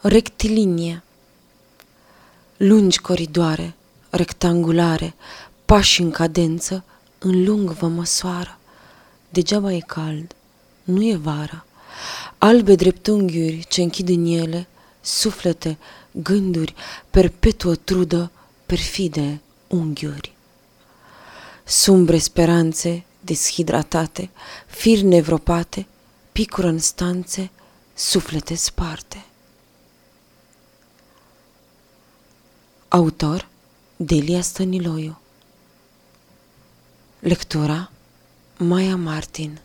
Rectilinie Lungi coridoare, rectangulare, pași în cadență, în lung vă măsoară. Degeaba e cald, nu e vara. Albe dreptunghiuri ce închid în ele, suflete, gânduri, perpetuă trudă, perfide unghiuri. Sumbre speranțe deshidratate, fir nevropate, picură în stanțe, suflete sparte. Autor Delia Stăniloiu. Lectura Maia Martin